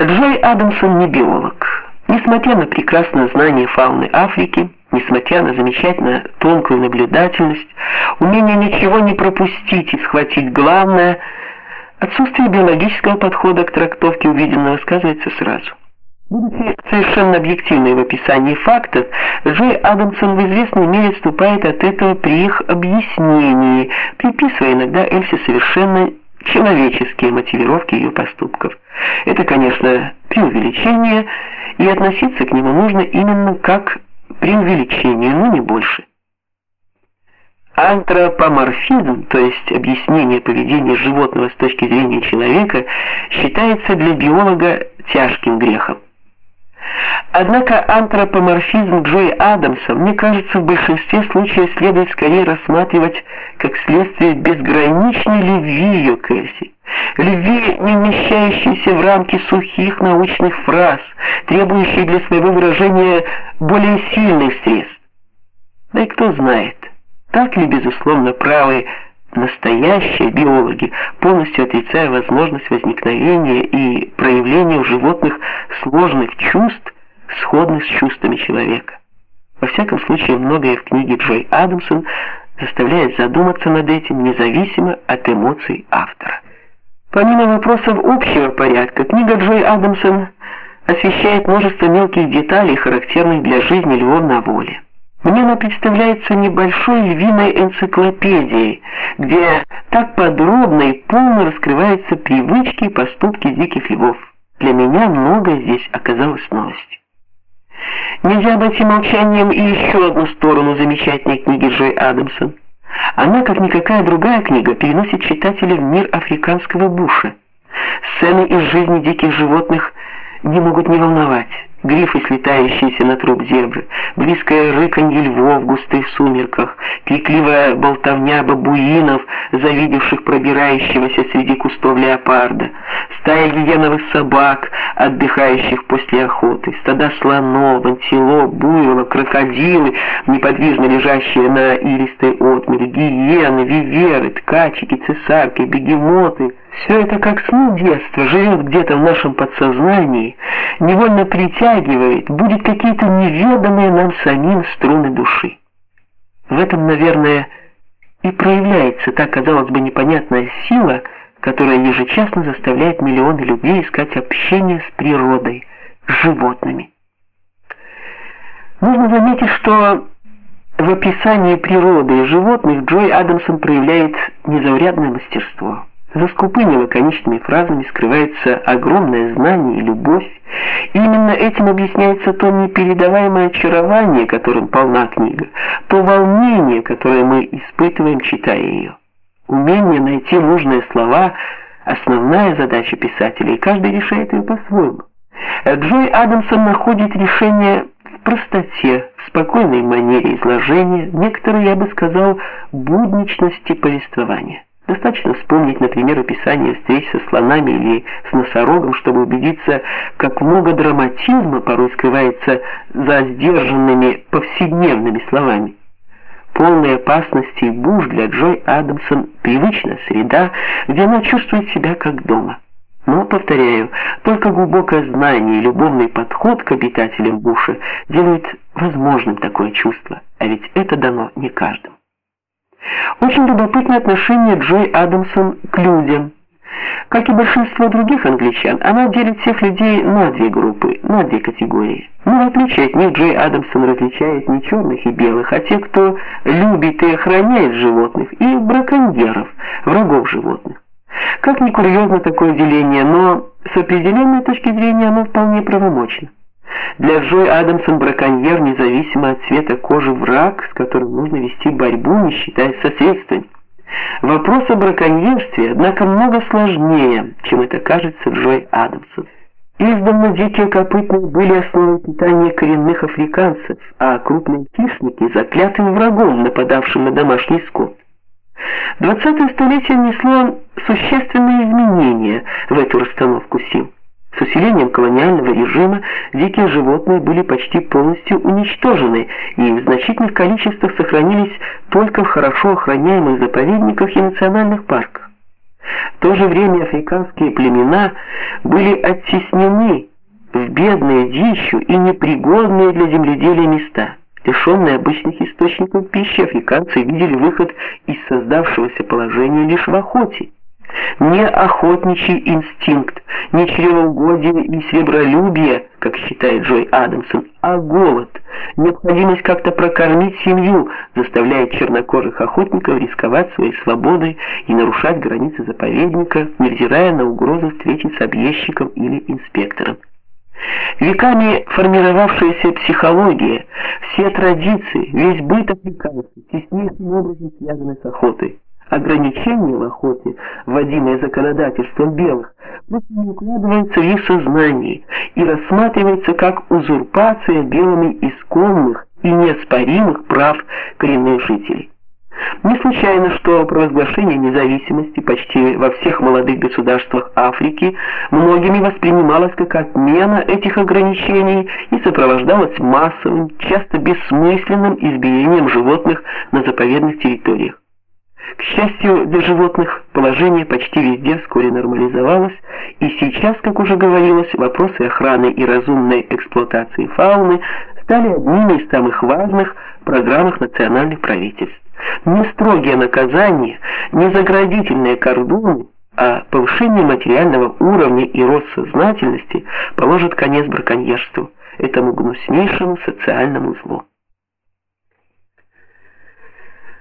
Джой Адамсон не биолог. Несмотря на прекрасное знание фауны Африки, несмотря на замечательно тонкую наблюдательность, умение ничего не пропустить и схватить главное, отсутствие биологического подхода к трактовке увиденного сказывается сразу. Будучи совершенно объективной в описании фактов, Джой Адамсон в известной мере отступает от этого при их объяснении, приписывая иногда Эльсе совершенно человеческие мотивировки ее поступков. Это, конечно, преувеличение, и относиться к нему нужно именно как преувеличению, но не больше. Антропоморфизм, то есть объяснение поведения животного с точки зрения человека, считается для биолога тяжким грехом. Однако антропоморфизм Джои Адамса, мне кажется, в большинстве случаев следует скорее рассматривать как следствие безграничной любви ее к Эльсе. Любви, не вмещающейся в рамки сухих научных фраз, требующей для своего выражения более сильных средств. Да и кто знает, так ли безусловно правы настоящие биологи, полностью отрицая возможность возникновения и проявления у животных сложных чувств, сходных с чувствами человека. Во всяком случае, многое в книге Джой Адамсон заставляет задуматься над этим независимо от эмоций автора. Помимо вопросов общего порядка, книга Джой Адамсон освещает множество мелких деталей, характерных для жизни львов на воле. Мне она представляется небольшой львиной энциклопедией, где так подробно и полно раскрываются привычки и поступки диких львов. Для меня многое здесь оказалось новостью. Нельзя обойти молчанием и еще одну сторону замечательной книги Джой Адамсон. Она, как никакая другая книга, переносит читателя в мир африканского буша. Сцены из жизни диких животных не могут не волновать грифы, слетающиеся на труп зебры, близкое рыканье львов в густых сумерках, крикливая болтовня бабуинов, завидевших пробирающегося среди кустов леопарда, стая гиеновых собак, отдыхающих после охоты, стада слонов, антилоп, буйволов, крокодилы, неподвижно лежащие на илистой отмели, гиены, виверы, ткачики, цесарки, бегемоты — все это как сон детства, живет где-то в нашем подсознании, невольно притягивает, будет какие-то неведомые нам самим струны души. В этом, наверное, и проявляется та, казалось бы, непонятная сила, которая ежечасно заставляет миллионы людей искать общение с природой, с животными. Нужно заметить, что в описании природы и животных Джой Адамсон проявляет незаурядное мастерство. За скупыми лаконичными фразами скрывается огромное знание и любовь. И именно этим объясняется то непередаваемое очарование, которым полна книга, то волнение, которое мы испытываем, читая ее. Умение найти нужные слова основная задача писателя, и каждый решает ее по-своему. Джой Адамсон находит решение в простоте, в спокойной манере изложения, некоторой, я бы сказал, будничности повествования. Достаточно вспомнить, например, описание встреч со слонами или с носорогом, чтобы убедиться, как много драматизма порой скрывается за сдержанными повседневными словами. Полная опасности и буш для Джой Адамсон привычная среда, где она чувствует себя как дома. Но, повторяю, только глубокое знание и любовный подход к обитателям буша делают возможным такое чувство, а ведь это дано не каждому. Очень любопытное отношение Джой Адамсон к людям. Как и большинство других англичан, она делит всех людей на две группы, на две категории. Но в отличие от них Джой Адамсон различает не черных и белых, а тех, кто любит и охраняет животных, и браконьеров, врагов животных. Как ни курьезно такое деление, но с определенной точки зрения оно вполне правомочно. Для Джой Адамсон браконьер, независимо от цвета кожи, враг, с которым нужно вести борьбу, не считаясь со средствами. Вопрос о браконьерстве, однако, много сложнее, чем это кажется Джой Адамсон. Издавна дикие копытные были основой питания коренных африканцев, а крупные хищники – заклятым врагом, нападавшим на домашний скот. Двадцатое столетие внесло существенные изменения в эту расстановку сил. С усилением колониального режима дикие животные были почти полностью уничтожены и в значительных количествах сохранились только в хорошо охраняемых заповедниках и национальных парках. В то же время африканские племена были оттеснены в бедные дичью и непригодные для земледелия места. Лишенные обычных источников пищи, африканцы видели выход из создавшегося положения лишь в охоте. Не охотничий инстинкт, не чревоугодие и сребролюбие, как считает Джой Адамсон, а голод, необходимость как-то прокормить семью, заставляет чернокожих охотников рисковать своей свободой и нарушать границы заповедника, невзирая на угрозу встреки с объездчиком или инспектором. Веками формировавшаяся психология, все традиции, весь быт африканцев теснейшим образом связаны с охотой. Ограничения в охоте, вводимые законодательством белых, просто не укладываются в их сознание и рассматриваются как узурпация белыми исконных и неоспоримых прав коренных жителей. Не случайно, что провозглашение независимости почти во всех молодых государствах Африки многими воспринималось как отмена этих ограничений и сопровождалось массовым, часто бессмысленным избиением животных на заповедных территориях. К счастью для животных, положение почти везде вскоре нормализовалось, и сейчас, как уже говорилось, вопросы охраны и разумной эксплуатации фауны стали одними из самых важных в программах национальных правительств. Не строгие наказания, не заградительные кордоны, а повышение материального уровня и рост сознательности положат конец браконьерству, этому гнуснейшему социальному злу.